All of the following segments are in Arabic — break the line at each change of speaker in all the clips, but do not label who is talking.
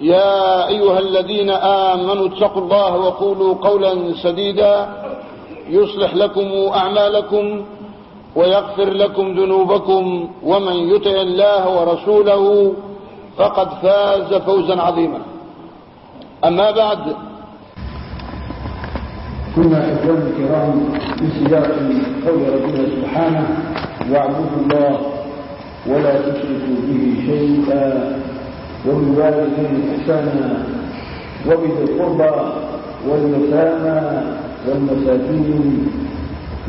يا أيها الذين آمنوا اتقوا الله وقولوا قولا سديدا يصلح لكم أعمالكم ويغفر لكم ذنوبكم ومن يطع الله ورسوله فقد فاز فوزا عظيما. أما بعد.
كنا إخواني الكرام في سياق قول ربنا سبحانه واعبدوا الله ولا تشركوا به شيئا وبالوالدين إحسانا وبذي القربى واليتامى والمساكين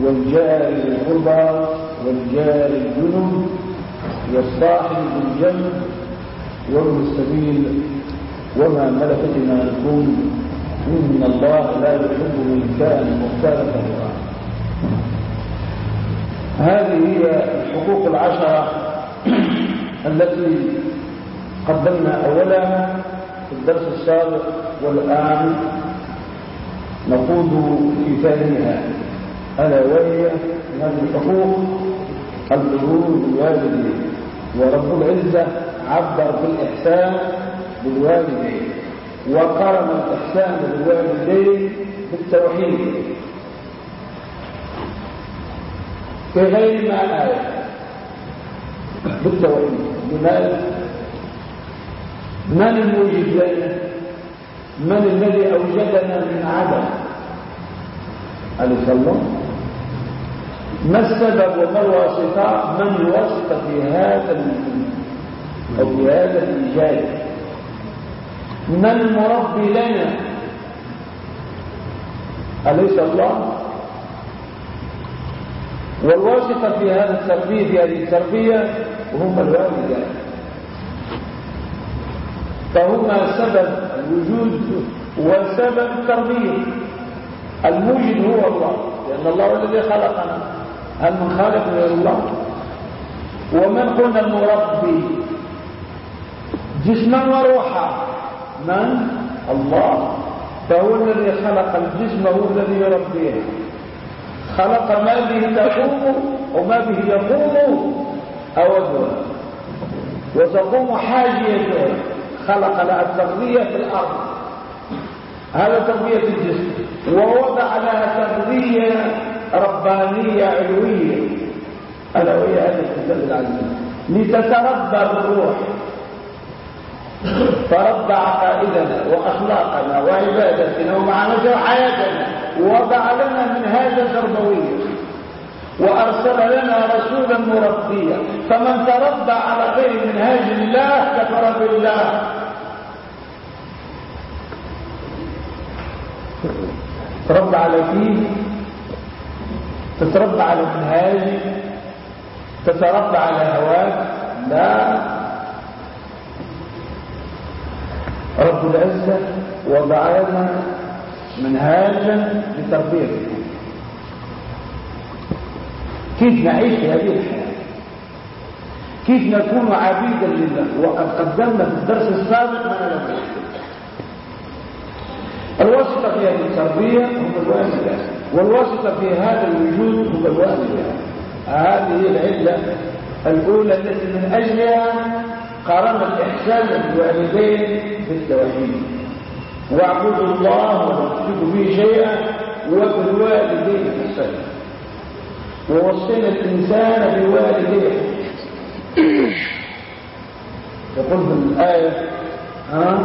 والجار القربى والجار الجنب والصاحب بالجنب وابن السبيل وما ملكت إيمانكم إن الله لا يحب من كان مختالا هذه هي الحقوق العشرة التي قدمنا أولها في الدرس السابق والآن نخوض في ثانيها ألا وهي هذه الحقوق البرور بالوالدين ورب العزة عبر بالإحسان بالوالدين وقرن الإحسان بالوالدين بالتوحيد. في غير ما آية بالتوحيد. لماذا؟ من الموجد لنا من الذي أوجدنا من عدم؟ أليس الله؟ ما السبب وما الواسطة؟ من الواسطة في هذا أو في هذا الإيجاد من المربي لنا؟ أليس الله؟ والواسطة في هذا التربية في هذه التربية هم الوالدان. فهما سبب الوجود وسبب التربية الموجد هو الله لأن الله هو الذي خلقنا. هل من خالق غير الله؟ ومن قلنا المربي جسما وروحا من؟ الله. فهو الذي خلق الجسم هو الذي يربيه. خلق ما به تقوم وما به يقوم. أوده وتقوم حاجيته خلق لها التغذية في الأرض. هذا تغذية الجسم. ووضع لها تغذية ربانية علوية. ألا وهي هذه الكتاب العزيز. لتتربى بالروح. فربى عقائدنا وأخلاقنا وعبادتنا ومعاملتنا وحياتنا ووضع لنا من هذا تربوية وأرسل لنا رسولا مربيا. فمن تربى على غير منهاج الله كفر بالله تربى على دين تتربى على منهاج تتربى على هواك لا. رب العزة وضع لنا منهاجا لتربيتنا كيف نعيش هذه الحياة؟ كيف نكون عبيدا لله؟ وقد قدمنا في الدرس السابق ما لم الواسطة في هذه التربية هم الوالدان والواسطة في هذا الوجود هم الوالدان هذه العلة الأولى التي من أجلها قرن الإحسان بالوالدين بالتوحيد. واعبدوا الله ولا تشركوا به شيئا وبالوالدين إحسانا. ووصينا الإنسان بوالديه يقول في الآية ها؟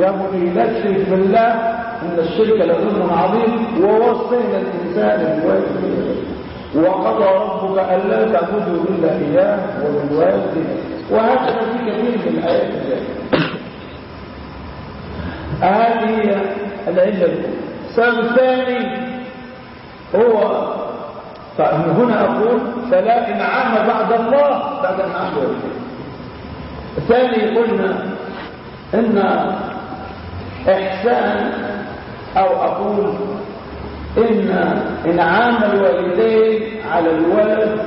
يا بني لا تشرك بالله إن الشرك لظلم عظيم ووصينا الإنسان بوالديه وقضى ربك ألا تعبدوا إلا إياه وبالوالدين وهكذا في كثير من الآيات هذه هي العلة السبب الثاني هو فهنا أقول فلا انعام بعد الله بعد انعام الوالدين الثاني قلنا إن إحسان أو أقول إن إنعام الوالدين على الولد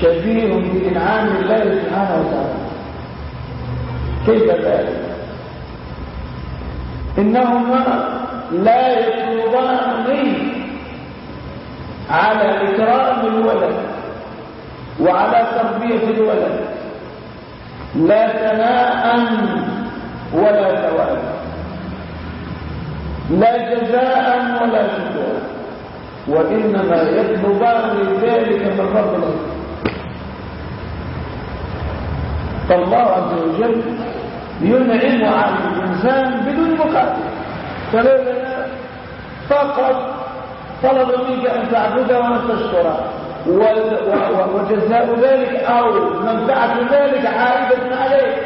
شبيه بإنعام الله سبحانه وتعالى. كيف ذلك؟ إنهما لا يطلبان على إكرام الولد وعلى تربية الولد. لا ثناء ولا ثواب. لا جزاء ولا شكورا وإنما يطلبان ذلك من رب فالله عز وجل ينعم على الإنسان بدون مقابل فلولا فقط طلب منك أن تعبده وأن تشكره وجزاء ذلك أو منفعة ذلك عائدة عليك.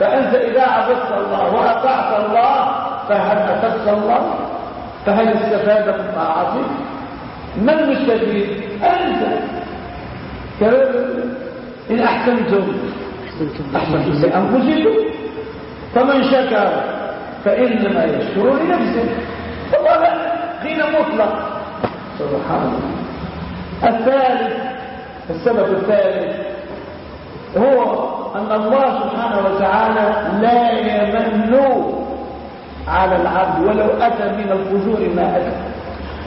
فأنت إذا عبدت الله وأطعت الله فهل أتت الله؟ فهل استفاد من طاعتك؟ من المستفيد؟ أنت. إن أحسنتم. أحسنتم. لأنفسكم. فمن شكر فإنما يشكر لنفسه. والله دين مطلق. سبحان الله. الثالث السبب الثالث هو أن الله سبحانه وتعالى لا يمن على العبد ولو أتى من الفجور ما أتى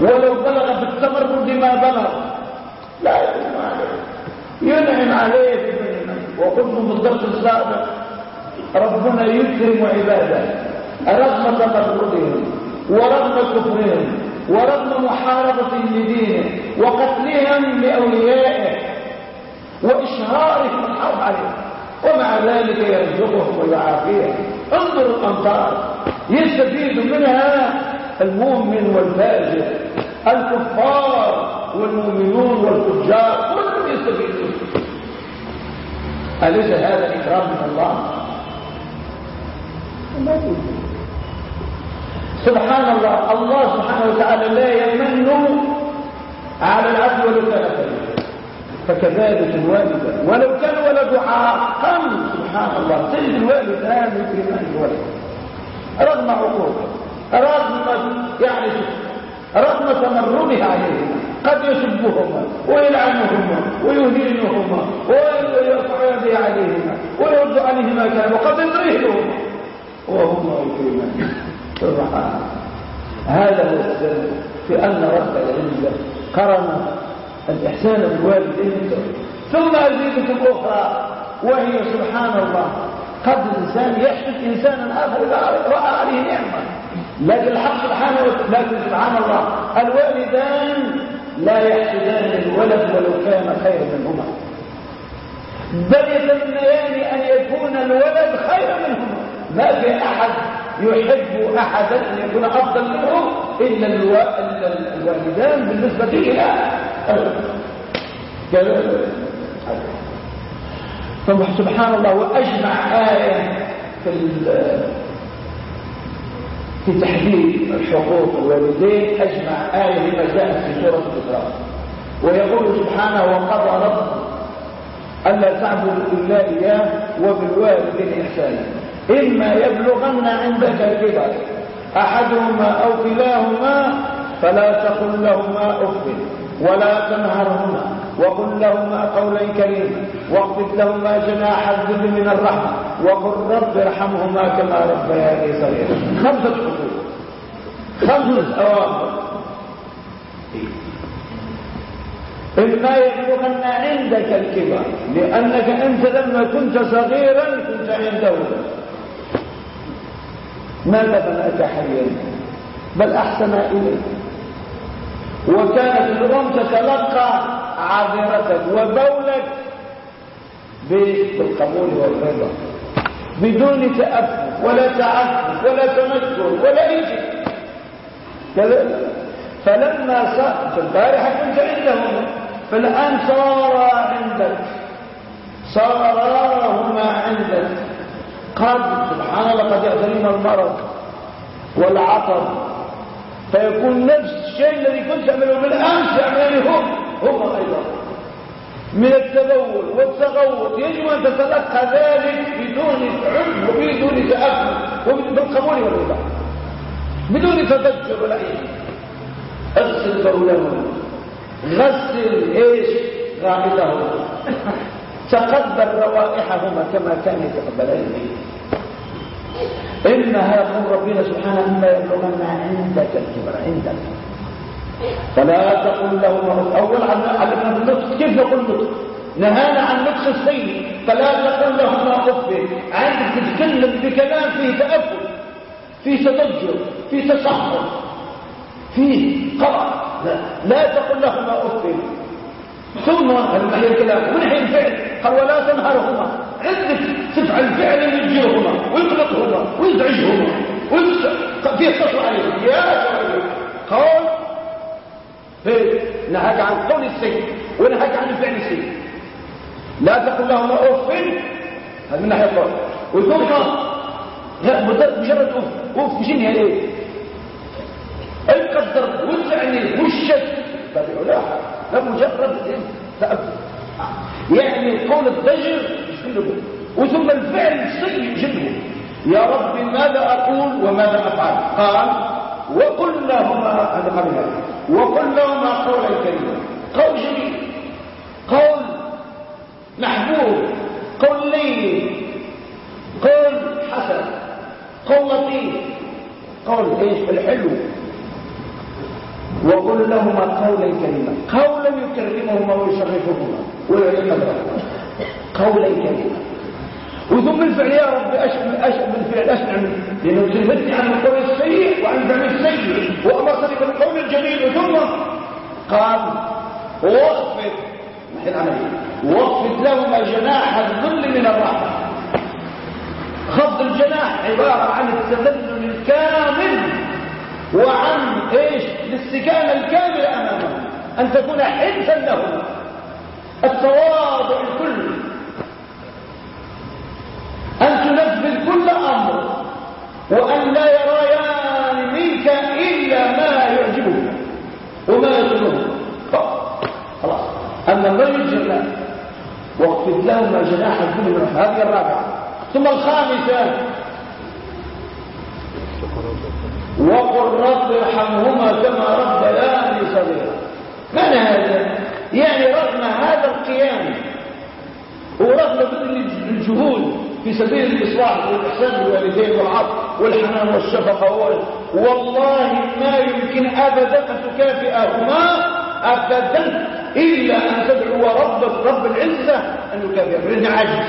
ولو بلغ في التمرد ما بلغ. لا ينعم عليه. ينعم عليه وقلت في الدرس السابق ربنا يكرم عباده رغم تمردهم ورغم كفرهم. ورغم محاربة لدينه وقتلهم لأوليائه وإشهارهم الحرب عليهم ومع ذلك يرزقهم ويعافيهم انظر الأمطار يستفيد منها المؤمن والفاجر الكفار والمؤمنون والفجار كلهم يستفيدون. أليس هذا إكرام من الله؟ سبحان الله. الله سبحانه وتعالى لا يمن على العبد ولو كان فكذلك الوالدة ولو كان ولد عاقا سبحان الله. تجد الوالدان يكرمان الولد رغم عقوقه رغم يعني رغم تمردها عليهما قد يسبهما ويلعنهما ويهينهما ويرفع يديه عليهما ويرد عليهما كلام وقد يضرهما وهم يكرمان سبحان هذا هو السر في أن رب العزة قرن الإحسان بالوالدين ثم ازيدة أخرى وهي سبحان الله قد الإنسان يحسد إنسانا آخر إذا رأى عليه نعمة. لكن الحق سبحانه لكن سبحان الله الوالدان لا يحسدان الولد ولو كان خيرا منهما. بل يتمنيان أن يكون الولد خيرا منهما. ما في أحد يحب أحدا أن يكون أفضل منه إلا الوالدان بالنسبة إلى سبحان الله وأجمع آية في في تحديد الحقوق الوالدين أجمع آية لما جاءت في سورة الإسراء. ويقول سبحانه وقضى رب ألا تعبدوا إلا إياه وبالوالدين إحسانا. إما يبلغن عندك الكبر أحدهما أو كلاهما فلا تقل لهما أف ولا تنهرهما وقل لهما قولا كريما واخفض لهما جناح الذل من الرحمة وقل رب ارحمهما كما ربياني صغيرا. خمسة حقوق. خمسة أوامر. إما يبلغن عندك الكبر لأنك أنت لما كنت صغيرا كنت عنده ما بناك حيا بل أحسن إليك. وكانت الأم تتلقى عذرتك وبولك بالقبول والرضا بدون تأفف ولا تعفف ولا تنكر ولا أي شيء. فلما صار البارحة كنت عندهم فالآن صار عندك صار هما عندك. قد سبحان الله قد يعترينا المرض والعطر فيكون نفس الشيء الذي كنت تعمله بالامس يعمله هم هم أيضا. من التبول والتغوط. يجب أن تتلقى ذلك بدون علم وبدون تاكل وبالقبول والرضا. بدون تذكر ولا اي أغسل بولهم غسل إيش؟ غائطهم تقبل روائحهما كما كان يتقبلان إنها يقول ربنا سبحانه مما يبلغن عندك الكبر عندك. فلا تقل لهما أول علمنا بالنطق كيف نقول نطق نهانا عن نطق السيد فلا تقل لهما أف عندك تتكلم بكلام فيه تأكل فيه تضجر فيه تصحر فيه قرع لا, لا تقل لهما أف ثم هذا الكلام من حين فعل قال ولا تنهرهما. عندك تفعل فعلا يجيرهما ويقلقهما ويزعجهما فيه قصر عليهم. يا قول نهاك عن قول السيء ونهاك عن الفعل السيء لا تقل لهما اف هذا من ناحية القول وثم مجرد اف اف جنها ليه؟ القدر والتعني والشك تابعوا لا. مجرد تأكد. يعني قول الضجر يجنبه وثم الفعل السيء يجنبه يا رب ماذا أقول وماذا أفعل؟ قال وقل لهما هذا قبل هذا وقل لهما قولا كريما. قول جميل قول محبوب. قول لين. قول حسن. قول لطيف. قول إيش؟ الحلو. وقل لهما قولا كريما. قولا يكرمهما ويشرفهما. ويعلمهما قولا كريما. وثم الفعل يا رب اشمل اشمل الفعل اشمل لأنه كلمتني عن القول السيء وعن الفعل السيء. وأمرتني بالقول الجميل ثم قال وقفت. محل عملي وقفت لهما جناح الذل من الرحمة. خفض الجناح عبارة عن التذلل الكامل. وعن إيش؟ الاستكانة الكاملة أمامه. أن تكون حرصا له. التواضع الكل أن تنفذ كل أمر. وأن لا يريان منك إلا ما يعجبه. وما يسره خلاص. أما الرجل جنة واخفض لهما جناح الكل من هذه الرابعة. ثم الخامسة وقل رب ارحمهما كما ربياني صغيرا. معنى هذا؟ يعني رغم هذا القيام ورغم بذل الجهود في سبيل الإصلاح والإحسان بالوالدين والعطف والحنان والشفقة والله ما يمكن أبدا أن تكافئهما أبدا إلا أن تدعو رب رب العزة أن يكافئ لأنه عجز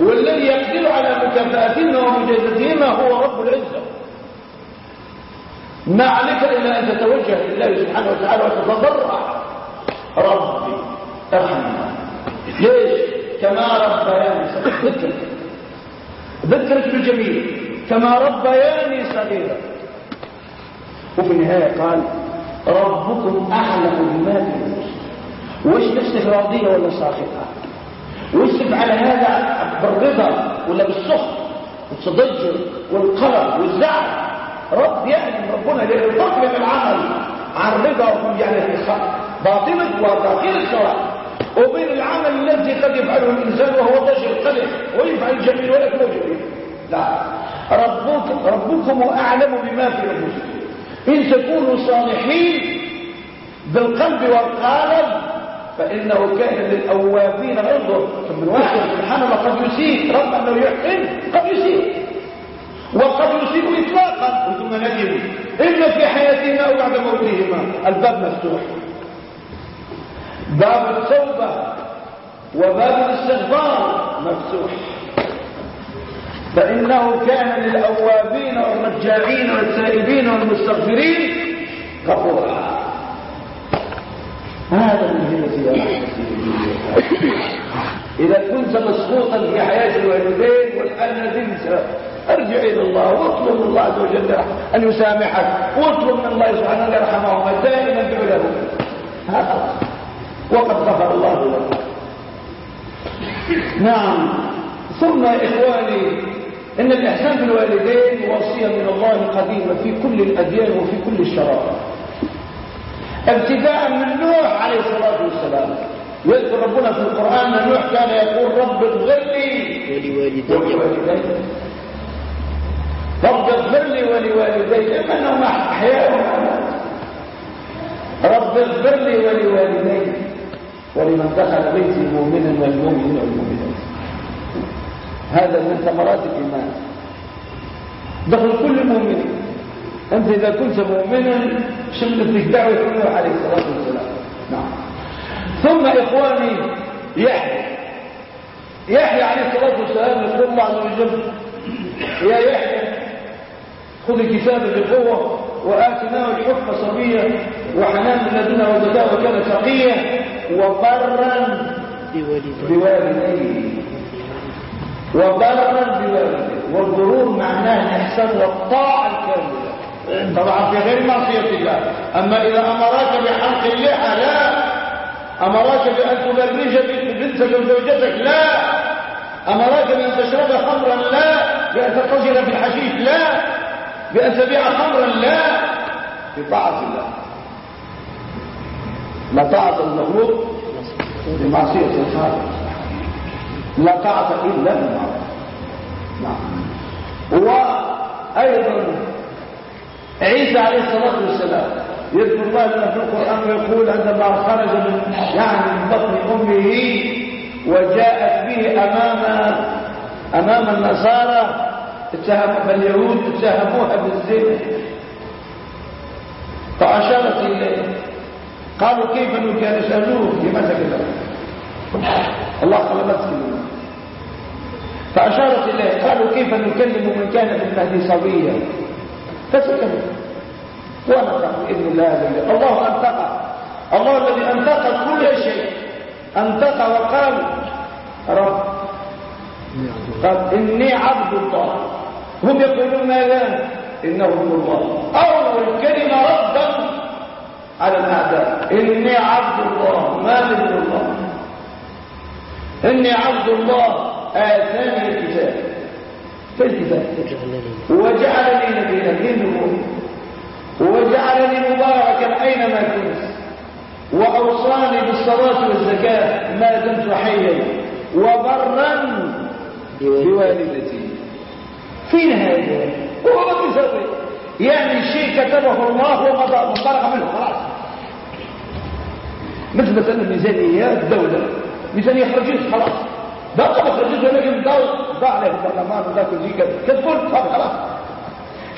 والذي يقدر على مكافأتهما ومجازتهما هو رب العزة. ما عليك إلا أن تتوجه لله سبحانه وتعالى وتتضرع. ربي أرحمنا. ليش؟ كما ربياني ذكرك ذكرك بالجميل. كما ربياني صغيرا. وفي النهاية قال ربكم أعلم بما في وش نفسك راضية ولا ساخطة؟ وش على هذا؟ بالرضا ولا بالسخط والتضجر والقلق والزعل؟ رب يعلم ربنا للفضل العمل عن رضا يعني باطنه وتأخير سواء وبين العمل الذي قد يفعله الإنسان وهو ضجر قلق ويفعل الجميل ولكنه جميل. لا. ربك ربكم أعلم بما في أنفسكم. إن تكونوا صالحين بالقلب والقالب فإنه كان للأوابين غيظه من واحد سبحان الله. قد يسيء. رغم أنه يحسن قد يسيء. وقد يصيب إطلاقا. ثم ندم. إما في حياتهما أو بعد موتهما الباب مفتوح. باب التوبة وباب الاستغفار مفتوح. فإنه كان للأوابين والرجاعين والسائبين والمستغفرين غفورا. هذا من هي إذا كنت مسقوطا في حياة الوالدين والآن تنسى أرجع إلى الله واطلب من الله عز وجل أن يسامحك. واطلب من الله سبحانه أن يرحمهما دائما ادعو له هذا وقد غفر الله لك نعم. ثم إخواني إن الإحسان بالوالدين وصية من الله قديمة في كل الأديان وفي كل الشرائع. ابتداء من نوح عليه الصلاة والسلام. يذكر ربنا في القرآن أن نوح كان يقول رب اغفر لي. ولوالدي. رب اغفر لي ولوالدي إما أنهم أحياء رب اغفر لي ولوالدي ولمن دخل بيتي مؤمنا والمؤمن والمؤمنات. هذا من ثمرات الإيمان. دخل كل مؤمن. أنت إذا كنت مؤمنا شملت دعوة نوح عليه الصلاة والسلام. نعم. ثم إخواني يحيى. يحيى عليه الصلاة والسلام يقول الله عز وجل يا يحيى خذ الكتاب بقوة وآتناه الحكم صبيا وحنان من لدنا وزكاة وكان تقيا وبرا بوالديه وبرا بوالديه والبرور معناه الإحسان والطاعة الكاملة. طبعا في غير معصية الله. أما إذا أمرك بحلق اللحى لا. أمرك بأن تبرج بنتك وزوجتك لا. أمرك بأن تشرب خمرا لا. بأن تتجر في الحشيش لا. بأن تبيع خمرا لا بطاعة الله. لا طاعة المخلوق بمعصية الخالق. لا طاعة إلا بالمعروف نعم. وأيضا عيسى عليه الصلاة والسلام يذكر الله لنا في القرآن ويقول عندما خرج من يعني من بطن أمه وجاءت به أمام أمام النصارى اتهم اليهود اتهموها بالزنا. فأشارت إليه. قالوا كيف كان يسألوه لماذا كذا؟ الله قلبت فأشارت إليه. قالوا كيف نكلم من كان في المهدي صبيا فسكت ونطق بإذن الله الله أنطق. الله الذي أنطق كل شيء. أنطق وقال رب قال إني عبد الله. هم يقولون ماذا؟ إنه الله أول كلمة ردا على الأعداء. إني عبد الله. ما ابن الله؟ إني عبد الله. آتاني الكتاب. في الكتاب؟ وجعلني نبيا. من وجعلني مباركا أينما كنت. وأوصاني بالصلاة والزكاة ما دمت حيا. وبرا بوالدتي. فين هذا؟ هو ما بيسوي يعني شيء كتبه الله ومضى منطلق منه خلاص. مثل مثلا ميزانيات الدولة. ميزانية خرجت خلاص. بقى ما خرجت ولكن ضاع عليه البرلمان وذاك الجيكا كتقول خلاص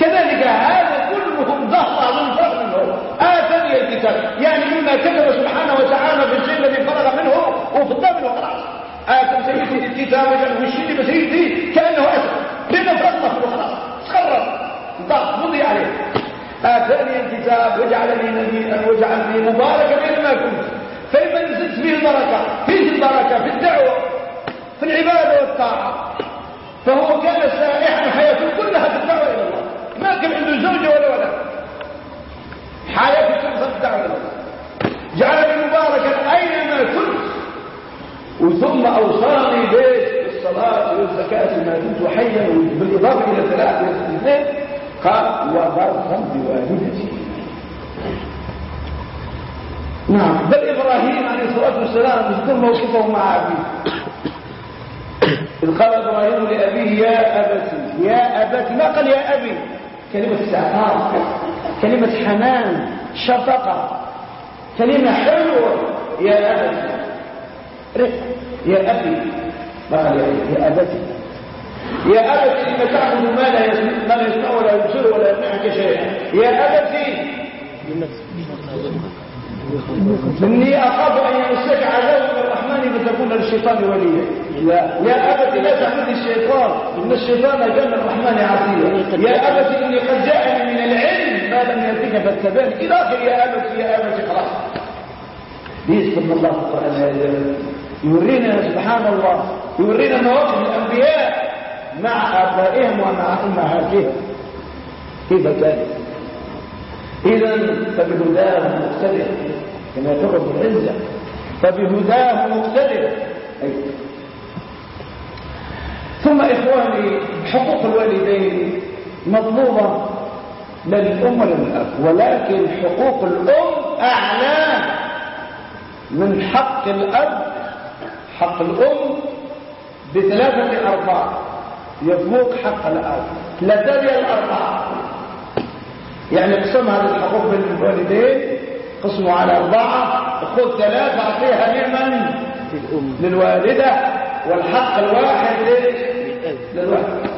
كذلك هذا كلهم ظهر من فضله آتني الكتاب. يعني مما كتب سبحانه وتعالى في الشيء الذي فرغ منه وفضى منه خلاص. آتم سيدي الكتاب والشيء بسيدي كأنه أسر لأنه فضله خلاص تخرج ضغط مضي عليه. آتاني الكتاب وجعلني نبيا وجعلني مباركا بينما كنت. فإما نزلت فيه البركة فيه البركة في الدعوة في العبادة والطاعة. فهو كان سائحا حياته كلها في الدعوة إلى الله. ما كان عنده زوجة ولا ولد. حياته كلها في الدعوة إلى الله. جعلني مباركا أينما كنت. وثم أوصاني بيت والزكاة ما كنت حيا بالإضافة إلى ثلاثة اثنين قال وبرا بوالدتي نعم. بل إبراهيم عليه الصلاة والسلام يذكر موقفه مع أبيه. إذ قال إبراهيم لأبيه يا أبتي يا أبتي. ما قال يا أبي؟ كلمة استعطاف كلمة حنان شفقة كلمة حلوة يا أبتي. يا أبي. قال يا أبتي يا أبتي. لما تعبد ما لا يسمع ولا يبصر ولا يمنعك شيئا. يا أبتي. إني أخاف أن يمسك عذاب من الرحمن فتكون للشيطان وليا. يا أبت لا تعبد الشيطان. إن الشيطان كان من الرحمن عصيا يا أبت إني قد جاءني من العلم ما لم يأتك فاتبعني. إلى آخر يا أبت يا أبت خلاص. من الله هذا يورينا سبحان الله يورينا مواقف الأنبياء مع آبائهم ومع أمهاتهم. كيف كان؟ إذا فبهداه مقتدر كما يقول العزة. فبهداه مقتدر. ثم إخواني حقوق الوالدين مطلوبة للأم وللأب ولكن حقوق الأم أعلى من حق الأب حق الأم بثلاثة أرباع. يفوق حق الأب. لا تلي الأربعة يعني قسم هذه الحقوق بين الوالدين قسموا على أربعة. خذ ثلاثة أعطيها لمن؟ للوالدة. والحق الواحد للوالد.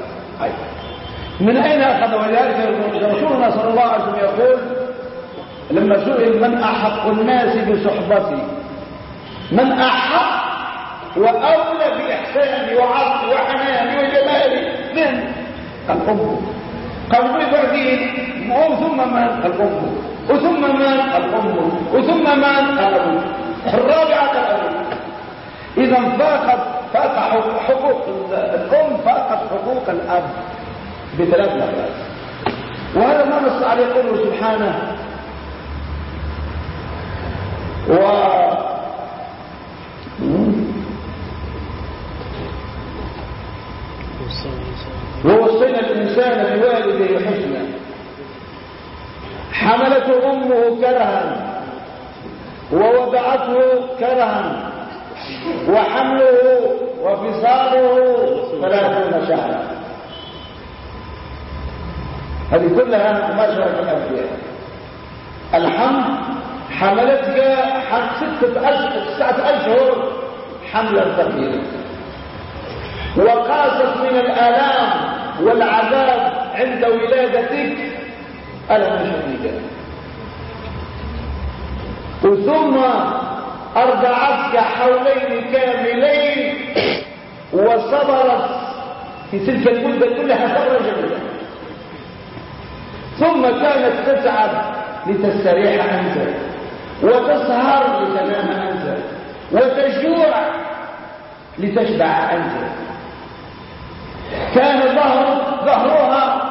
من أين أخذ ولذلك رسولنا صلى الله عليه وسلم يقول لما سئل من أحق الناس بصحبتي من أحق وأولى بإحساني وعطفي وحناني وجمالي. من؟ الأم. قال بعدين ثم من؟ الأم. وثم من؟ الأم. وثم من؟ الأم. الرابعة الأم. إذا فاقت فاق حقوق الأم فاقت حقوق الأب بثلاث مرات. وهذا ما نص عليه قوله سبحانه. و ووصينا الإنسان بوالده حسنا. حملته أمه كرها ووضعته كرها وحمله وفصاله ثلاثون شهرا. هذه كلها مباشرة الأنبياء. الحمل حملتك ستة أشهر تسعة أشهر حملا ثقيلا. وقاست من الآلام والعذاب عند ولادتك. ألم شديدا ثم أرضعتك حولين كاملين وصبرت في تلك المدة كلها صبرا جميلا ثم كانت تتعب لتستريح أنت وتسهر لتنام أنت وتجوع لتشبع أنت كان ظهر ظهرها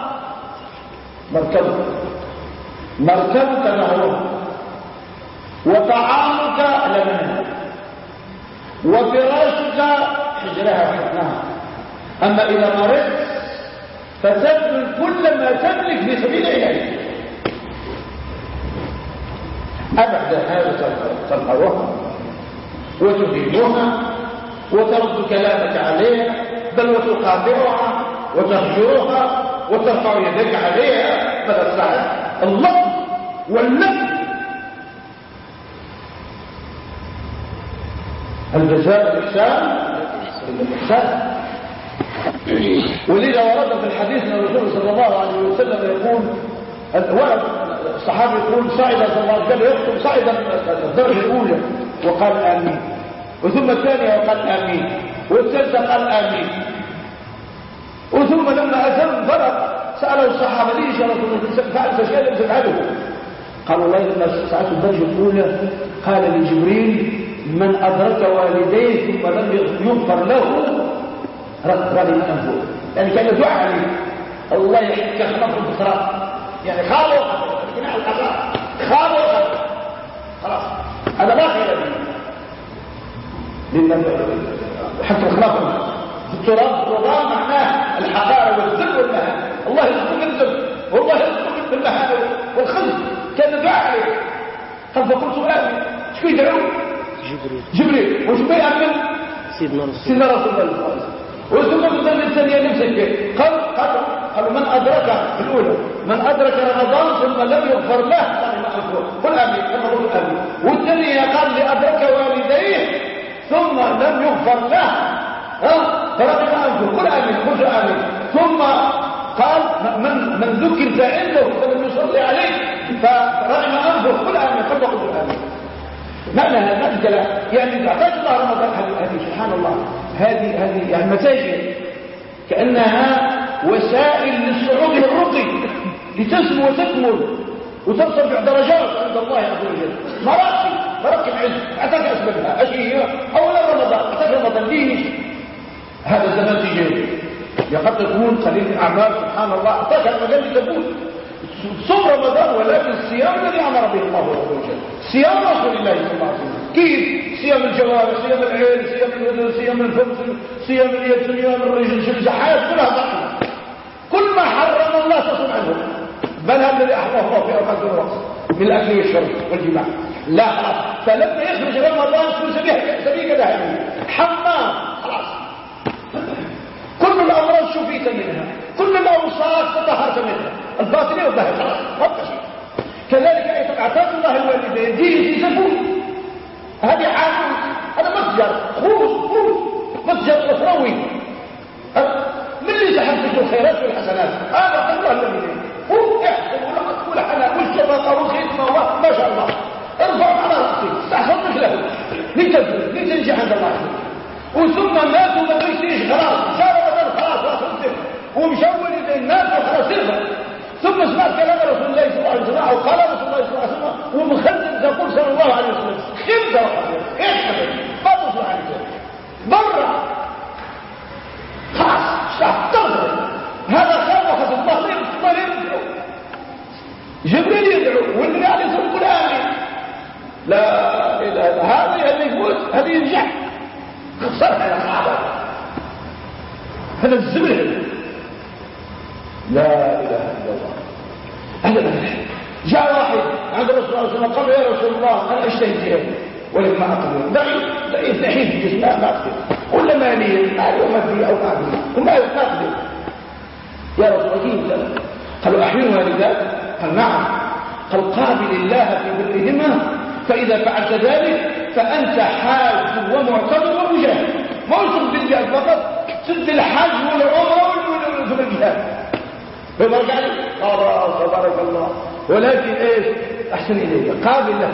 مركبك مركبك ظهرها وطعامك لبنها وفراشك حجرها وحفنها أما إذا مرضت فتبذل كل ما تملك في سبيل العلاج أبعد هذا تنهرها وتهينها وترد كلامك عليها بل وتقاطعها وتهجرها وترفع يدك عليها ماذا تفعل اللطف واللف الجزاء الإحسان الإحسان ولذا ورد في الحديث أن الرسول صلى الله عليه وسلم يقول ورد الصحابي يقول صعد صلى الله عليه وسلم يكتب صعد الدرجة الأولى. وقال آمين. وثم الثانية وقال آمين. والثالثه قال امين وثم لما اتم فرق ساله الصحابة ليش يا رسول الله؟ فعلت شيئا لم تفعله. قال والله لما سعدت الدرجه الأولى قال لجبريل من أدرك والديه ثم لم يغفر له رضي أنفه. يعني كان دعاء عليه الله يحكي خلقه بصراط يعني خالوا جماع القضاء خالوا خلاص هذا ما خير لأن حتى خلقه التراب التراب معناه الحقارة والذل والمهان الله يرزقك الذل والله يرزقك بالمهان والخزي كان دعاء عليه قال فقلت آمين شكو يدعو جبريل. جبريل. وشكو يأمن سيدنا رسول الله. صلى الله عليه وسلم. وثم تظل الثانية نفسك؟ قال قال قالوا من أدرك الأولى من أدرك رمضان ثم لم يغفر له قل آمين. قلت آمين. والثانية قال لأدرك ثم لم يغفر له. فرغم أنفه قل آمين قل آمين. ثم قال من من ذكر فعنده فلم يصلي عليه. فرغم أنفه قل آمين قل قلت آمين. معنى هذا الكلام. يعني اعطاك الله رمضان هذه سبحان الله هذه هذه يعني مساجد. كأنها وسائل للصعود الرقي لتسمو وتكمل وترتفع درجات عند الله عز وجل. مراتب مرك العز اعطاك اسبابها اشي هي أولا رمضان اعطاك رمضان ليش هذا زمان تجاري يا قد تكون قليل الأعمال سبحان الله. اعطاك المجال تقول صوم رمضان ولكن الصيام الذي أمر به الله عز وجل. صيام رسول الله صلى الله عليه وسلم. كيف؟ صيام الجوارح صيام العين صيام اليد صيام الفم صيام اليد صيام الرجل شمس حياه كلها ضعيفه كل ما حرم الله تصوم عنه بل هذا الذي أحرمه الله في أوقات الرقص من الأكل والشرب والجماع. لا خلاص. فلما يخرج رمضان تكون سبيكه ذهبيه حمام. خلاص. كل الأمراض شفيت منها. كل الأوصاف تطهرت منها. الباطنيه والظاهر خلاص. ما كذلك أيضا اعتاد الله الوالدين. دين زبون هذه حاجة هذا متجر. خروج خروج متجر أخروي. من اللي سحب الخيرات والحسنات؟ هذا الله الوالدين. هو احسن ولا ولا حلال والشفقه والخدمه ما شاء الله. ارفع على راسك استحسن مثله لتنجح لتنجح عند الله وثم ماتوا ما بيشتريش خلاص. صار بدل خلاص ومشون الناس وخلاص ثم سمعت كلام رسول الله صلى الله عليه وسلم أو رسول الله صلى الله عليه وسلم ومخزن يقول صلى الله عليه وسلم. ما تصلح عليك برا خلاص. تغفر هذا خير وخذ الله. يدعو جبريل يدعو. والنبي عليه الصلاه والسلام لا إلا هذه اللي يفوت هذه ينجح. خسرها يا صحابه هذا الزبر لا إله إلا الله. هذا جاء واحد عند الرسول صلى الله عليه وسلم قال يا رسول الله أنا أشتهي جهاد ولكن ما أقدر ضعيف ضعيف نحيف الجسم لا ولا مالي ما ما في أو وما أقدر يا رسول الله قالوا احيون والداك قال نعم. قال قابل الله في برهما فإذا فعلت ذلك فأنت حاج ومعتمر ومجاهد. ما وصل بالجهاد فقط؟ سد الحج والعمره والجهاد فبرك عليه قال تبارك الله. ولكن إيش؟ أحسن إليك. قابل له.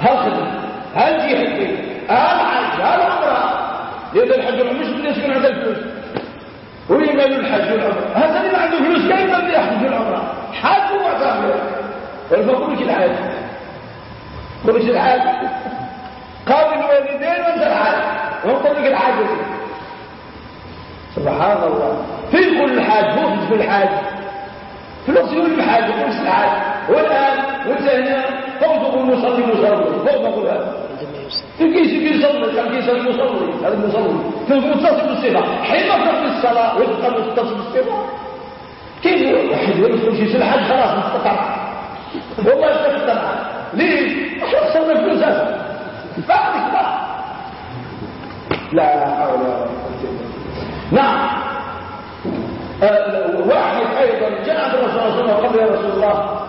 هل خدمه هل جهد هل حج هل عمرة؟ لأن الحج مش بده يسكن عند الفلوس ويمال الحج والعمره هذا اللي ما عنده فلوس؟ كيف بده يحج والعمره حج وعتامر ولا كلش الحاج. كلش الحاج. قابل الوالدين وانت الحاج. وانطلق الحاج. سبحان الله. في كل حاج مو في الحاج في الوقت يقول الحاج يقول الحاج. والآن وانت هنا فوق تقول مصلي مصلي فوق تقول هذا. تلقيش يصلي. كان يصلي. مصلي هذا المصلي في متصل بالصفة. حين تقول الصلاة وتبقى متصل بالصفة. كيف؟ واحد يدخل شي الحاج خلاص مستقر والله استقر. ليه؟ عشان صلى فلوس هذا بعد لا حول ولا قوه نعم. آه، واحد أيضا جاء الرسول صلى الله عليه وسلم وقال يا رسول الله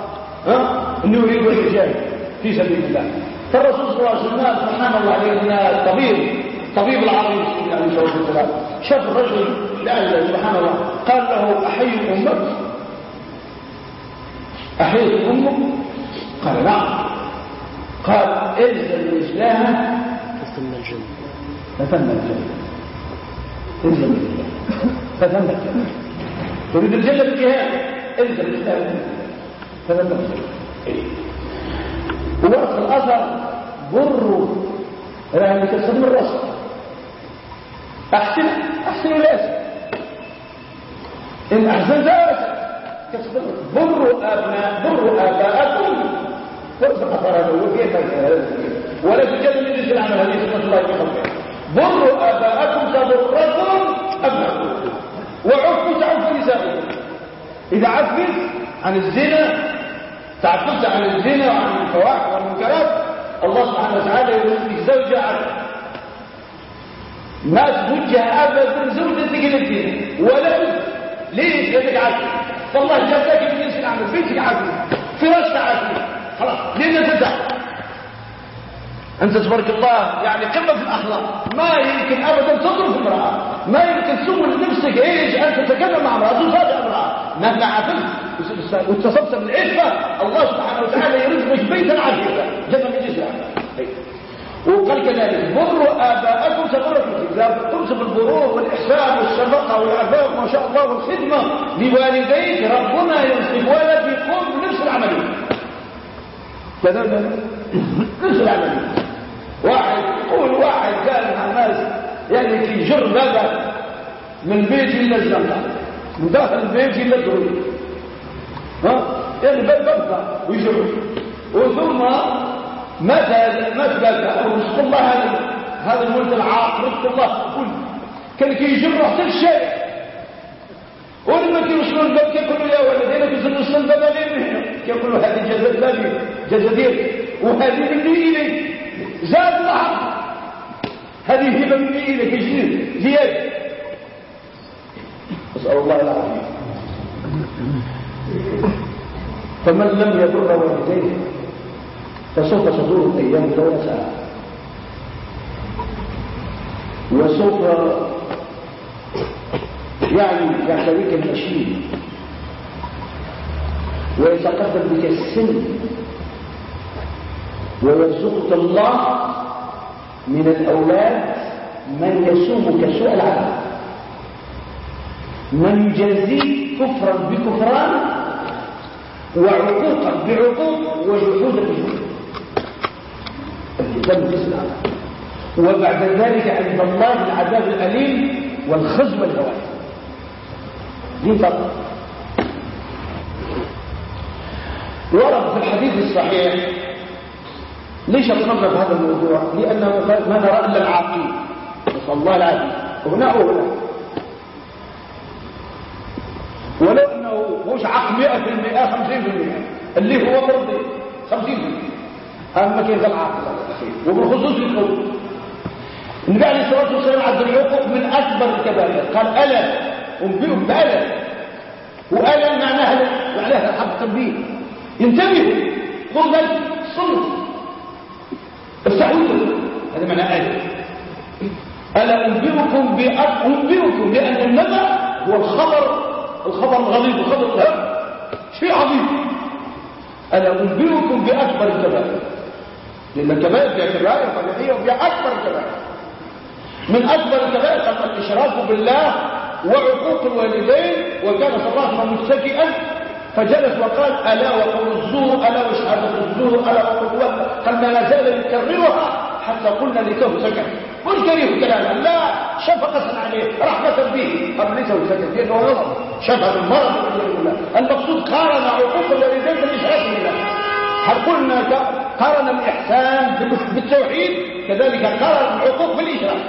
ها؟ انه يريد الرجال في سبيل الله. فالرسول صلى الله عليه وسلم سبحان الله عليه الطبيب طبيب العظيم عليه الصلاة والسلام. شاف الرجل لا سبحان الله. قال له أحيي أمك. أحيي أمك؟ قال نعم قال الزم رجلاها
فتم الجنة.
فتم الجنة. الزم رجلاها فتم الجنة. تريد الجنة بالجهاد الزم الإسلام. فلا تنسى وورث الأثر بروا يعني تستخدم الرأس أحسن أحسن الأسر إن أحسنت أسر بروا أبناء بروا آباءكم. ولا تجد من جنس العمل هذه سنة الله في خلقه بروا آباءكم تبركم أبناءكم وعفوا تعفوا نسائكم. إذا عفت عن الزنا تعفت عن الزنا وعن الفواحش والمنكرات الله سبحانه وتعالى يقول لك زوجة عفت ما تفجها أبدا زوجتك للدين ولا ليش؟ لأنك عفت فالله جابك في جنس العمل بيتك عفت فراشك عفت خلاص لين تدع أنت تبارك الله يعني قمة في ما يمكن أبدا تضرب امرأة. ما يمكن تسوي لنفسك إيش أن تتكلم مع امرأة تصادق امرأة. مهما عفلت واتصلت بالعفة الله سبحانه وتعالى يرزقك بيتا عفيفا جنة من جزء وقال كذلك بروا آباءكم تبركوا إذا قمت بالبرور والإحسان والشفقة والعفاف ما شاء الله والخدمة لوالديك ربنا يرزق ولد يقوم بنفس كذلك نفس العملية واحد يقول واحد كان مع ناس يعني كيجر بابا من البيت إلى الزنقة من داخل البيت إلى الدروي ها؟ يعني باب بابا ويجر وثم متى بابا ورزق الله هذا هذا العاق رزق الله كل كان كيجر حتى الشارع ولما كيوصلوا الباب كيقولوا يا ولد أنا كنت الباب لين كيقولوا هذه جزد بابي جزدير وهذه مني إليك. زاد العرض هذه هبة مني إليك يجي زياده أسأل الله العافية. فمن لم يضر والديه فسوف تدور الأيام دون ساعه وسوف يعني يحتويك المشين ويتقدم بك السن. ويرزقك الله من الأولاد من يسومك سوء العذاب. من يجازيك كفرا بكفران وعقوقا بعقوق وجحودا بجحود. وبعد ذلك عند الله العذاب الأليم والخزي والهوان. دي فرق. ورد في الحديث الصحيح ليش أصنفنا في هذا الموضوع؟ لأنه ما نرى إلا العاقل. نسأل الله العافية. هنا وهنا ولو أنه مش عقل 100% 50% اللي هو مرضي 50% أما كيف العقل وبالخصوص القول النبي عليه الصلاة والسلام عبد العقوق من أكبر الكبائر. قال ألا أنبئهم بألا وألا معناها معناها حق التنبيه انتبهوا خذ بالك صمت استعوذوا هذا معنى آية ألا أنبئكم أنبئكم لأن النبأ هو الخبر الخبر الغليظ الخبر الهام. شيء عظيم. ألا أنبئكم بأكبر الكبائر لأن الكبائر فيها كبائر فنحية وفيها أكبر الكبائر من أكبر الكبائر الإشراك بالله وعقوق الوالدين وكان وسلم متكئا فجلس وقال ألا وقول الزور ألا وشهادة الزور ألا وقول قال ما زال يكررها حتى قلنا لكه سكت. مش كريه كلاما لا شفقة عليه رحمة به. قال ليس سكت؟ لأنه نظر شفه المرض المقصود قارن عقوق الوالدين بالإشراك بالله هل قلنا قارن الإحسان بالتوحيد كذلك قارن العقوق بالإشراك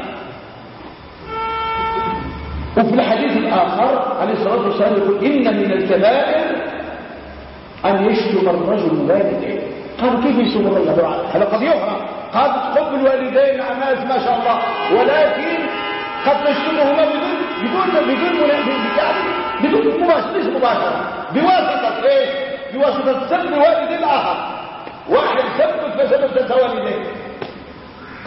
وفي الحديث الآخر عليه الصلاة والسلام يقول إن من الكبائر أن يشتم الرجل والديه قالوا كيف يشتم الرجل؟ هذا قد يفهم قد حب الوالدين عماس ما شاء الله. ولكن قد تشتمهما بدون بدون بدون بدون بدون ليس مباشرة؟ بواسطة إيش؟ بواسطة سب والد الآخر. واحد سبك فسبب والديه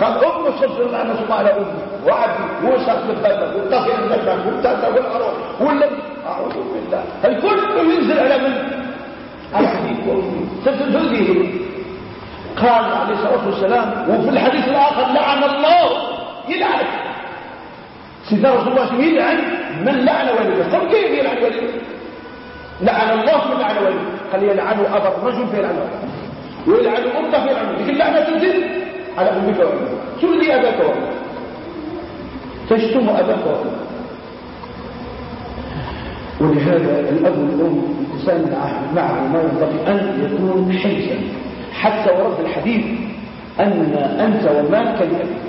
قال أم الصبر لعنة الله على أمي. وعبي وسخ بالبلد والطفل البلد والتهدى والعروض ولا أعوذ بالله. الكل ينزل على من؟ على حديث وأمي تتزوجه قال عليه الصلاة والسلام وفي الحديث الآخر لعن الله يلعن سيدنا رسول الله يلعن؟ من لعن والده طب كيف يلعن والده؟ لعن الله من لعن والده قال يلعن أبا الرجل فيلعنه ويلعن أمه فيلعنه. لكن لعنة تنزل على أمك. وأمك تؤذي أباك تشتم أباك وأمك ولهذا الأب والأم الإنسان معه ما ينبغي أن يكون حيثا حتى ورد الحديث أن أنت ومالك لأبيك.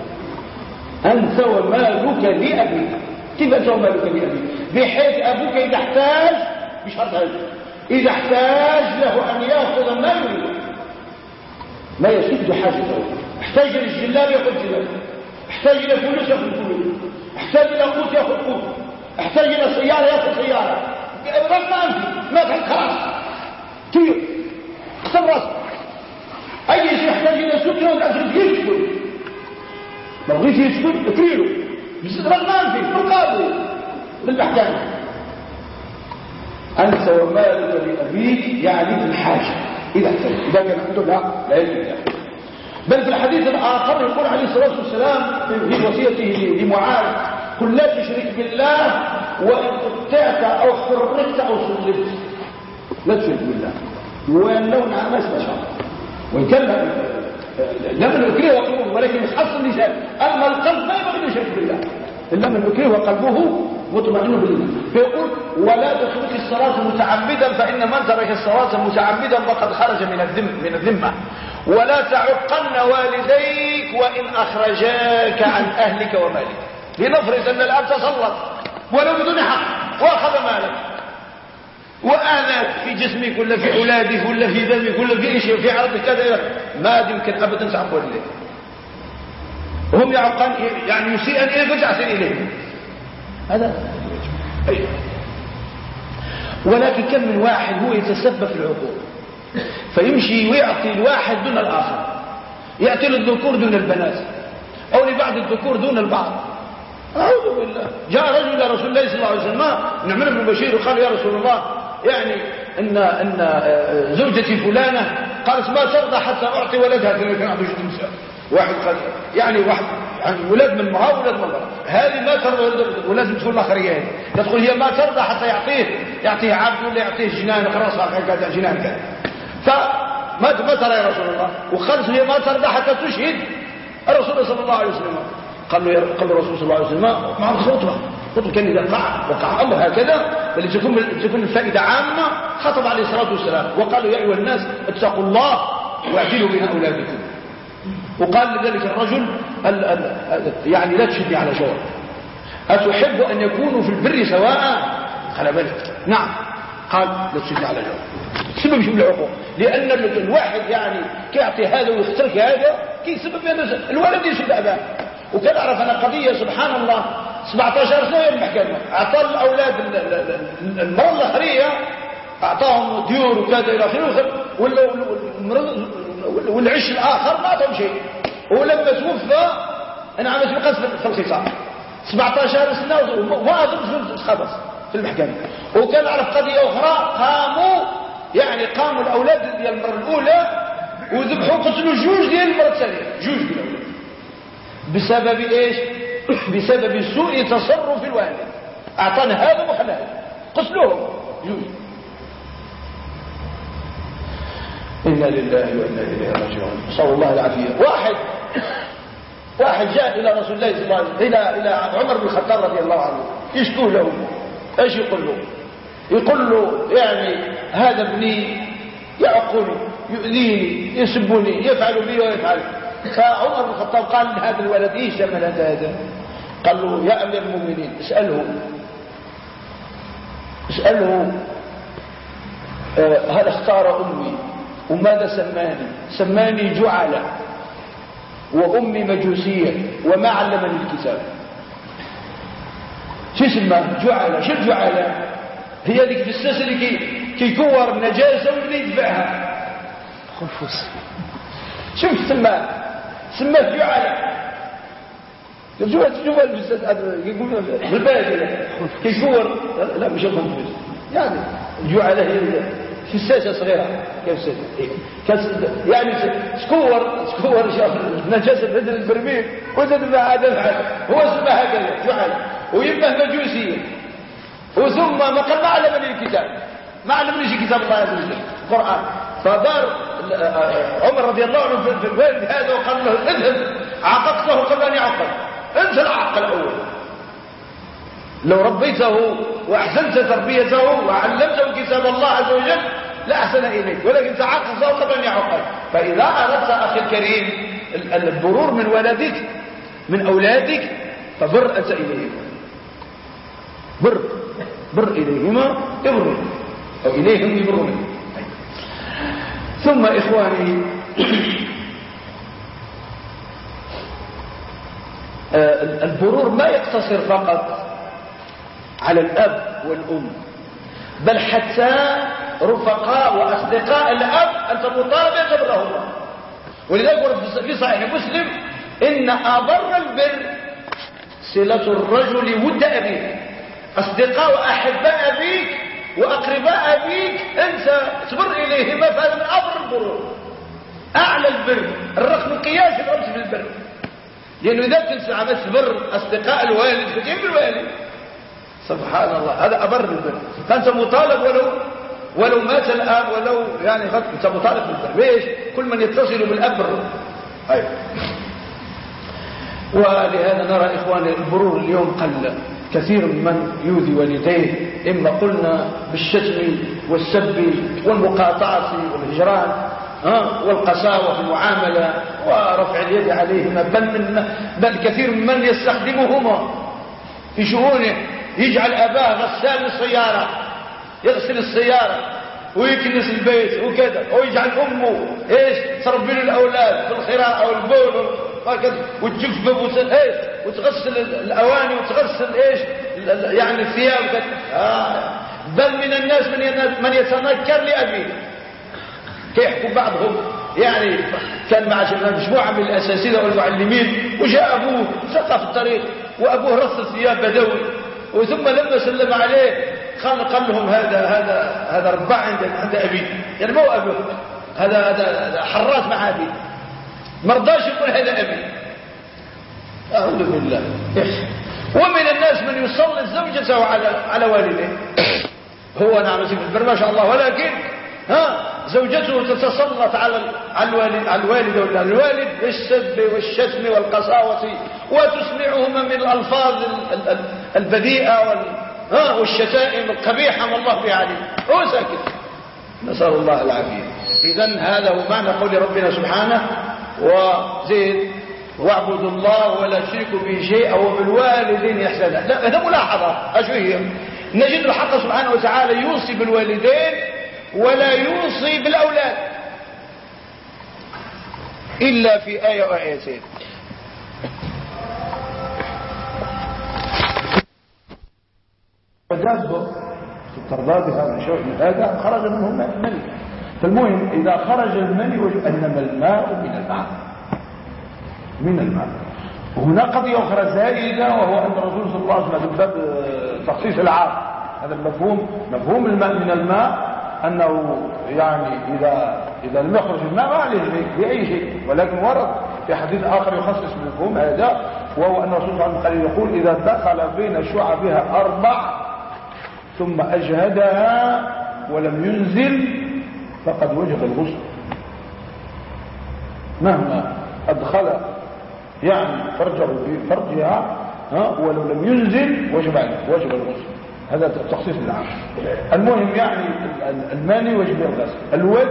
أنت ومالك لأبيك. كيف أنت ومالك لأبيك؟ بحيث أبوك إذا احتاج بشرط هذا. إذا احتاج له أن يأخذ ما يريد. ما يسد حاجته. احتاج الجلاب ياخذ جلاب احتاج إلى فلوس ياخذ فلوس احتاج إلى قوت ياخذ قوت احتاج إلى سيارة ياخذ سيارة. رد ما انت ما تحب خلاص. طير احسن راسك. أي شيء يحتاج إلى سكنه وأنت عشان يسكن ما بغيت يسكن اكريله. بس رد ما انت مقابل بالاحكام أنت ومالك لابيك يعني الحاجة. إذا احتاج إذا كان عنده لا لا يجب بل في الحديث الآخر يقول عليه الصلاة والسلام في وصيته لمعاذ قل لا تشرك بالله وإن قطعت أو حرقت أو صلبت لا تشرك بالله. وأنه نعم ما الله وإن كان لم نكره قلوبهم ولكن حصل اللسان. أما القلب ما يبغي يشرك بالله. الا من نكره وقلبه مطمئن بالله. فيقول ولا تترك الصلاة متعمدا فإن من ترك الصلاة متعمدا فقد خرج من الذم من الذمة. ولا تعقن والديك وإن أخرجاك عن أهلك ومالك. لنفرض أن الأب تسلط. ولو بدون حق. وأخذ مالك وآذاك في جسمك ولا في أولادك ولا في دمك ولا في شيء في عرضك كذا. ما يمكن أبدا تعقل إليه وهم يعقل يعني يسيئا إليك وتحسن إليه هذا ولكن كم من واحد هو يتسبب في العقول فيمشي ويعطي الواحد دون الآخر. يأتي للذكور دون البنات أو لبعض الذكور دون البعض. أعوذ بالله. جاء رجل إلى رسول الله صلى الله عليه وسلم. نعمل بن بشير وقال يا رسول الله يعني ان إن آه، زوجتي فلانة قالت ما ترضى حتى أعطي ولدها كان عنده نساء واحد قال يعني واحد يعني ولاد من امراه ولاد من امراه هذه ما ترضى ولازم تكون الآخرية تقول هي ما ترضى حتى يعطيه يعطيه عبد ولا يعطيه جنان كذا جنان كذا. فما ما ترى يا رسول الله. هي ما ترضى حتى تشهد. الرسول صلى الله عليه وسلم. قال له قال الرسول صلى الله عليه وسلم مع الخطبة. الخطبه كان إذا وقع وقع أمر هكذا. فلتكون تكون الفائدة عامة. خطب عليه الصلاة والسلام. وقال يا أيها الناس اتقوا الله واعدلوا بين أولادكم. وقال لذلك الرجل ال ال يعني لا تشدني على شوار أتحب أن يكونوا في البر سواء؟ خلى بالك نعم. قال لا تشدني على شوار سبب شو العقوق؟ لأن الواحد يعني كيعطي هذا ويخترك هذا كي سبب الولد يشد أباه وكان أعرف أنا قضية سبحان الله 17 سنة المحكمة أعطى الأولاد المرأة الأخرية أعطاهم ديور وكذا إلى آخره والعش الآخر ما أعطاهم شيء. ولما توفى انعمت بقصد في الخصام. 17 سنة وأظن خلص في المحكمة. وكان أعرف قضية أخرى قاموا يعني قاموا الأولاد ديال المرة الأولى وذبحوا قتلوا جوج ديال المرة الثانية. جوج ديال بسبب إيش؟ بسبب سوء تصرف الوالد. أعطانا هذا وخلى هذا. قتلوهم يوسف إنا لله وإنا إليه راجعون. نسأل الله العافية. واحد. واحد جاء إلى رسول الله صلى الله عليه وسلم إلى إلى عمر بن الخطاب رضي الله عنه. يشكو له. إيش يقول له؟ يقول له يعني هذا ابني يعقني يؤذيني يسبني يفعل بي ويفعل. فعمر بن الخطاب قال لهذا الولد إيش جمل هذا؟ قال له يا أمير المؤمنين اسأله اسأله آه، هل اختار أمي؟ وماذا سماني؟ سماني جعلة وأمي مجوسية وما علمني الكتاب. شو اسمه جعلة. شو الجعلة؟ هي ذيك بالساس اللي كي كيكور نجاسة واللي يدفعها خنفس شوف سماه سماه جعلة الجوع تشوف البسات يقول بالبادية كيكور لا مش الخنفس يعني الجعلة هي فساسة صغيرة. كيف ساسة يعني سكور سكور نجاسة بدل البرميل. وزد مع هذا هو اسمه هكذا جعل ويبه مجوسية. وثم ما قال ما علمني الكتاب. ما علمنيش كتاب الله عز وجل. القرآن. فدار عمر رضي الله عنه في الوالد هذا وقال له اذهب. عققته قبل ان يعقل انت العقل الأول. لو ربيته وأحسنت تربيته وعلمته كتاب الله عز وجل لاحسن إليك. ولكن تعقصه قبل ان يعقل فإذا أردت أخي الكريم البرور من ولدك من أولادك فبر انت اليهم بر بر إليهما ابر أو إليهم يبرون ثم إخواني آه، البرور ما يقتصر فقط على الأب والأم بل حتى رفقاء وأصدقاء الأب أنت مطالب يقبلهما ولذلك في صحيح مسلم إن أبر البر صلة الرجل ود أبيه. أصدقاء وأحباء أبيك وأقرباء أبيك أنت تبر إليهما فهذا من أبر البرور أعلى البر الرقم قياس الأمس بالبر لأنه إذا كنت عم تبر أصدقاء الوالد فتهم بالوالد سبحان الله هذا أبر البر فأنت مطالب ولو ولو مات الآن ولو يعني انت مطالب بالبر. ليش؟ كل من يتصل بالأب أي. ولهذا نرى إخواني البرور اليوم قل. كثير من يؤذي والديه. إما قلنا بالشتم والسب والمقاطعة والهجران والقساوة في المعاملة ورفع اليد عليهما. بل, من بل كثير من يستخدمهما في شؤونه. يجعل أباه غسال للسيارة يغسل السيارة ويكنس البيت وكذا ويجعل أمه إيش؟ تربي الأولاد في الخراء أو البول. وهكذا وتجفف إيش وتغسل الأواني وتغسل إيش يعني الثياب آه. بل من الناس من من يتنكر لأبيه. كيحكوا بعضهم يعني كان مع مجموعة من الأساتذة والمعلمين وجاء أبوه سقى في الطريق وأبوه رص الثياب بدوي وثم لما سلم عليه قال قال لهم هذا هذا هذا رباع عند عند أبي يعني مو أبوه هذا هذا حراس مع أبي ما رضاش يقول هذا أبي. أعوذ بالله. ومن الناس من يصلي زوجته على على والديه هو نعم في البر ما شاء الله. ولكن ها زوجته تتسلط على على الوالد على الوالد ولا الوالد بالسب والشتم والقساوة وتسمعهما من الألفاظ البذيئة والشتائم القبيحة ما الله بها عليه هو ساكت. نسأل الله العافية. إذا هذا هو معنى قول ربنا سبحانه وزيد واعبدوا الله ولا تشركوا به شيئا وبالوالدين إحسانا. لا هذا ملاحظة أشو هي نجد الحق سبحانه وتعالى يوصي بالوالدين ولا يوصي بالأولاد. إلا في آية وآيتين. فجازه ترضى بها من هذا خرج منه المني فالمهم إذا خرج المني أنما الماء من الماء. من الماء. وهنا قضية أخرى زائدة وهو أن الرسول صلى الله عليه وسلم باب تخصيص العام هذا المفهوم. مفهوم الماء من الماء أنه يعني إذا إذا لم يخرج الماء ما عليه بأي شيء. ولكن ورد في حديث آخر يخصص مفهوم هذا وهو أن الرسول صلى الله عليه وسلم يقول إذا دخل بين شعبها أربع ثم أجهدها ولم ينزل فقد وجب الغسل. مهما أدخل يعني فرجه في فرجها ها ولو لم ينزل وجب وجب الغسل. هذا تخصيص العام. المهم يعني الماني وجب الغسل. الود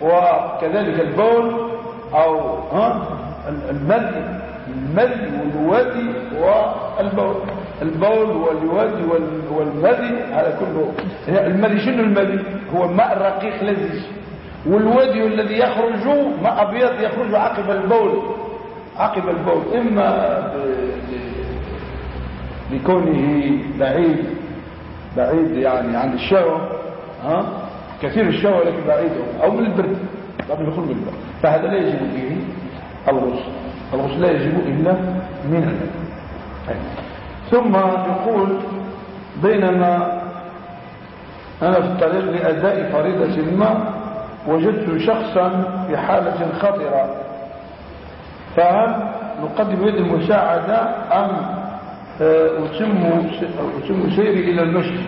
وكذلك البول أو ها المد المد والودي والبول. البول والودي والمدي هذا كله المدي شنو المدي هو ماء رقيق لذيذ. والودي الذي يخرج ماء أبيض يخرج عقب البول. عقب البول. إما لكونه بعيد بعيد يعني عن الشهوة ها؟ كثير الشهوة لكن بعيد. أو من البرد. قبل يخرج من البرد. فهذا لا يجب فيه الغسل. الغسل لا يجب إلا من الماء. ثم يقول بينما أنا في الطريق لأداء فريضة ما وجدت شخصا في حالة خطرة. فهل نقدم يد المساعدة أم آه، أتم سيري إلى المسجد؟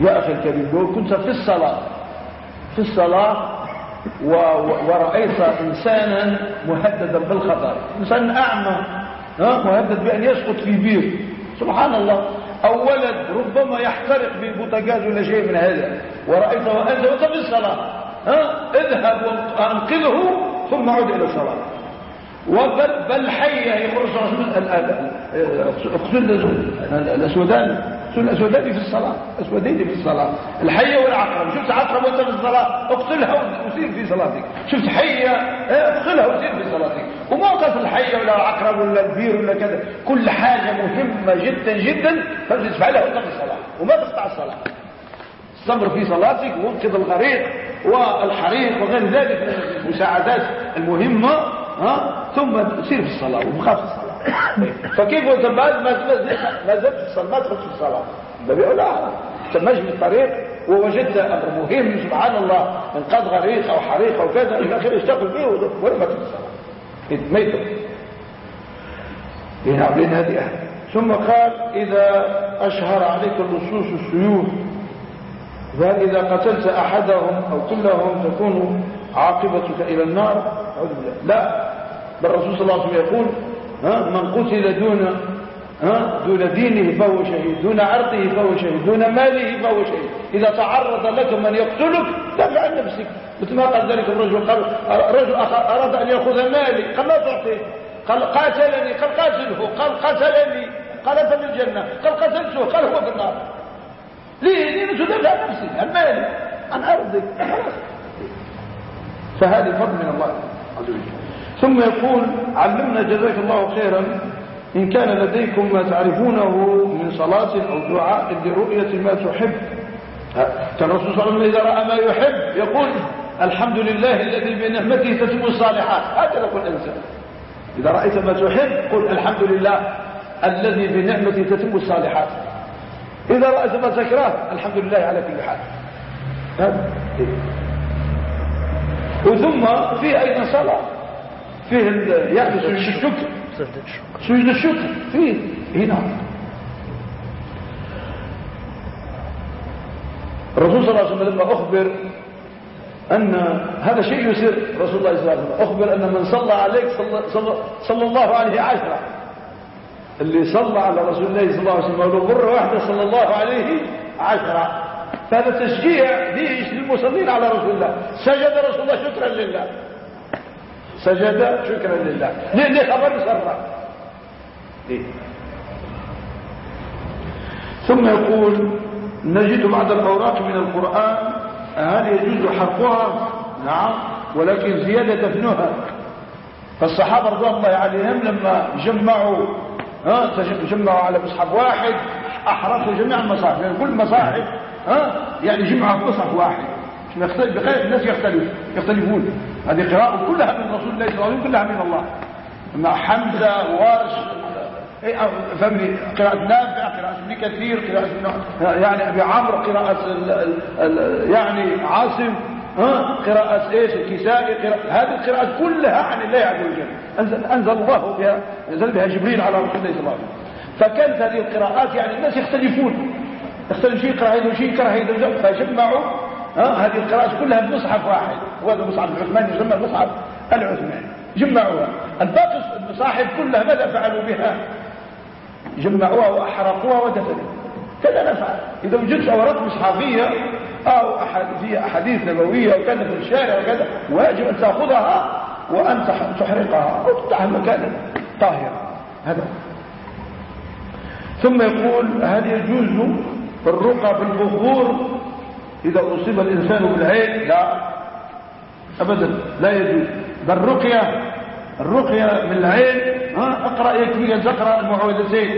يا أخي الكريم كنت في الصلاة في الصلاة ورأيت إنسانا مهددا بالخطر إنسان أعمى مهدد بأن يسقط في بير سبحان الله. أو ولد ربما يحترق ببوتاجاز ولا شيء من هذا. ورأيته وأنت وأنت في الصلاة. ها اذهب وأنقذه ثم عد إلى الصلاة. وبل بل حية يخرج رسول اقتل الأسودان الأسودان في الصلاة. أسودين في الصلاة. الحية والعقرب. شفت عقرب وانت في الصلاة؟ اقتلها وسير في صلاتك. شفت حية؟ اقتلها وسير في صلاتك. وما قص الحية ولا العقرب ولا البير ولا كذا. كل حاجة مهمة جدا جدا فلتفعلها وانت في الصلاة. وما تقطع الصلاة. استمر في صلاتك وانقذ الغريق والحريق وغير ذلك من المساعدات المهمة ها؟ ثم سير في الصلاة ومخاف الصلاة. فكيف وانت بعد ما ما زلت في ما في الصلاة؟ النبي لا. تمشي من الطريق ووجدت أمر مهم سبحان الله انقاذ غريق أو حريق أو كذا إلى آخره اشتغل به ورمت في الصلاة. ما يدخل بين هذه ثم قال إذا أشهر عليك اللصوص السيوف فإذا قتلت أحدهم أو كلهم تكون عاقبتك إلى النار؟ لا. بل الرسول صلى الله عليه وسلم يقول من قتل دون دون دينه فهو شهيد دون عرضه فهو شهيد دون ماله فهو شهيد. إذا تعرض لك من يقتلك دافع عن نفسك. مثل ما قال ذلك الرجل؟ قال رجل أراد أن يأخذ مالي. قال لا تعطيه؟ قال قاتلني. قال قاتله. قال قتلني قال في الجنة. قال قتلته. قال هو في النار. ليه؟ ليه تدافع عن نفسك عن مالي. عن أرضك. خلاص. فهذه فضل من الله عز وجل. ثم يقول علمنا جزاك الله خيرا. إن كان لديكم ما تعرفونه من صلاة أو دعاء لرؤية ما تحب. كان الرسول صلى الله عليه وسلم إذا رأى ما يحب يقول الحمد لله الذي بنعمته تتم الصالحات. هكذا كل إنسان إذا رأيت ما تحب قل الحمد لله الذي بنعمته تتم الصالحات. إذا رأيت ما تكره الحمد لله على كل حال. وثم في أيضا صلاة؟ فيه يعني سجود الشكر. سجود الشكر. فيه. هنا الرسول صلى الله عليه وسلم لما أخبر أن هذا شيء يسر رسول الله صلى الله عليه وسلم أخبر أن من صلى عليك صلى, صلى, صلى الله عليه عشرة. اللي صلى على رسول الله صلى الله عليه وسلم ولو مرة واحدة صلى الله عليه عشرة. فهذا تشجيع ليش؟ للمصلين على رسول الله. سجد رسول الله شكرا لله. سجد شكرا لله. ليه ليه خبر سرع ليه ثم يقول نجد بعض الأوراق من القرآن هل يجوز حرفها؟ نعم ولكن زيادة دفنها فالصحابة رضي الله عليهم لما جمعوا ها جمعوا على مصحف واحد أحرقوا جميع المصاحف يعني كل مصاحف ها يعني جمعوا مصحف واحد. بخير الناس يختلف يختلفون. هذه قراءة كلها من رسول الله صلى الله عليه وسلم كلها من الله. مع حمزة ورش إيه، فهمني قراءة نافع قراءة ابن كثير قراءة يعني أبي عمرو قراءة يعني عاصم ها قراءة إيش؟ الكسائي قراءة هذه القراءات كلها عن الله عز وجل. أنزل, أنزل الله بها نزل بها جبريل على رسول الله صلى الله عليه وسلم. فكانت هذه القراءات يعني الناس يختلفون. يختلف شيء يقرأ هذا وشيء يقرأ هذا فجمعوا ها؟ هذه القراءات كلها بمصحف واحد. وهذا المصحف العثماني يسمى المصحف العثماني. جمعوها. الباقي المصاحف كلها ماذا فعلوا بها؟ جمعوها وأحرقوها ودفنوها كذا نفعل. إذا وجدت اوراق مصحفية أو فيها أحاديث نبوية وكذا في الشارع وكذا واجب أن تأخذها وأن تحرقها أو تدعها مكانا. طاهرا هذا. ثم يقول هل يجوز الرقى بالبخور إذا أصيب الإنسان بالعين لا. أبدا. لا يجوز. بل الرقية الرقية من العين ها أقرأ يكفي أن تقرأ المعوذتين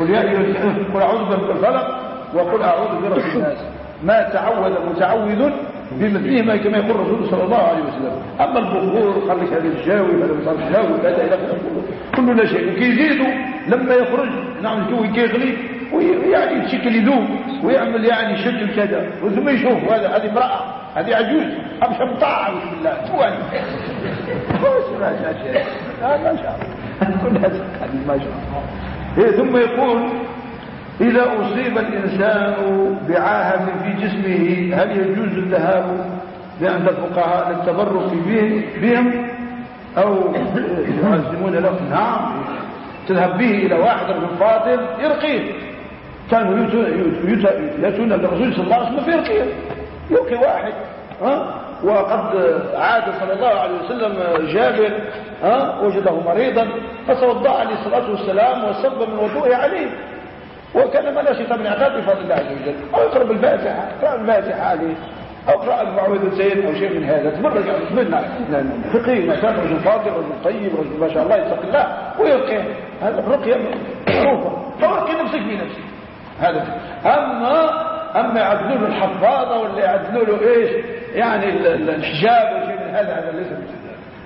قل يا أيها قل أعوذ برب الفلق وقل أعوذ برب الناس. ما تعود متعوذ بمثلهما كما يقول الرسول صلى الله عليه وسلم. أما البخور قال لك هذا الجاوي هذا مصار الجاوي هذا إلى كله شيء. وكيزيدوا لما يخرج نعم الجو كيغلي ويعني بشكل يذوب ويعمل يعني شكل كذا. وثم يشوف هذا هذه امرأة. هذه عجوز. أمشى مطاعة بسم الله. تواني ما شاء الله كل هذه ما شاء الله. ثم يقول إذا أصيب الإنسان بعاهة في جسمه هل يجوز الذهاب لأن الفقهاء للتبرك بهم؟ أو يعزمون له نعم. تذهب به إلى واحد من فاضل يرقيه كانوا يأتون الرسول صلى الله عليه وسلم في رقيه يرقي واحد ها؟ وقد عاد صلى الله عليه وسلم جابر ها؟ وجده مريضا فتوضا عليه الصلاة والسلام وصب من وضوءه عليه. وكان ما لا شيء من عقاب بفضل الله عز وجل. أو بالفاتحة اقرأ الفاتحة عليه أو اقرا المعوذتين أو شيء من هذا. تبرج منا فقيه مثلا رجل فاضل رجل طيب رجل ما شاء الله يتقي الله ويرقي هذا الرقيه معروفة. فارقي نفسك بنفسك. هذا. اما أما يعدلوا له الحفاظة ولا يعدلوا له إيش؟ يعني الحجاب وشيء من هذا هذا ليس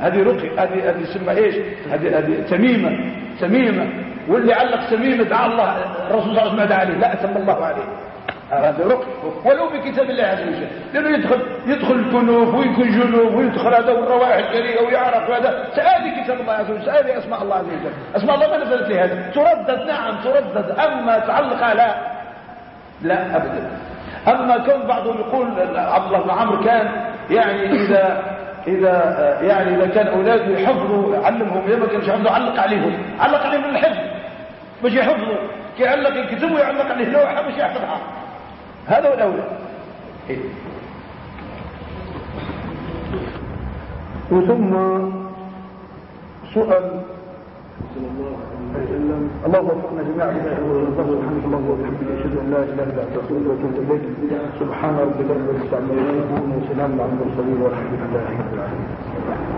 هذه رقي هذه هذه تسمى إيش؟ هذه هذه تميمة تميمة. واللي علق تميمة دعا الله الرسول صلى الله عليه وسلم دعا عليه. لا أتم الله عليه. هذا رقي ولو بكتاب الله عز وجل. لأنه يدخل يدخل الكنوف ويكون جنوب ويدخل هذا والروائح الجريئة ويعرف هذا. سآلي كتاب الله عز وجل. سآلي أسماء الله عز وجل. أسماء الله ما نزلت في هذا. تردد. نعم تردد. أما تعلق لا لا ابدا. أما كون بعضهم يقول عبد الله بن عمرو كان يعني اذا إذا يعني إذا كان أولاده يحفظوا علمهم إذا ما كانش يحفظوا علق عليهم. علق عليهم الحفظ باش يحفظوا. كيعلق الكتب ويعلق عليه لوحة باش يحفظها. هذا هو الأولى إيه. وثم سؤال. اللهم وفقنا جميعا ويرضاه سبحانك اللهم وبحمدك أشهد أن لا إله إلا أنت أستغفرك وأتوب إليك. سبحان ربك رب العزة عما يصفون وسلام على المرسلين والحمد لله رب العالمين.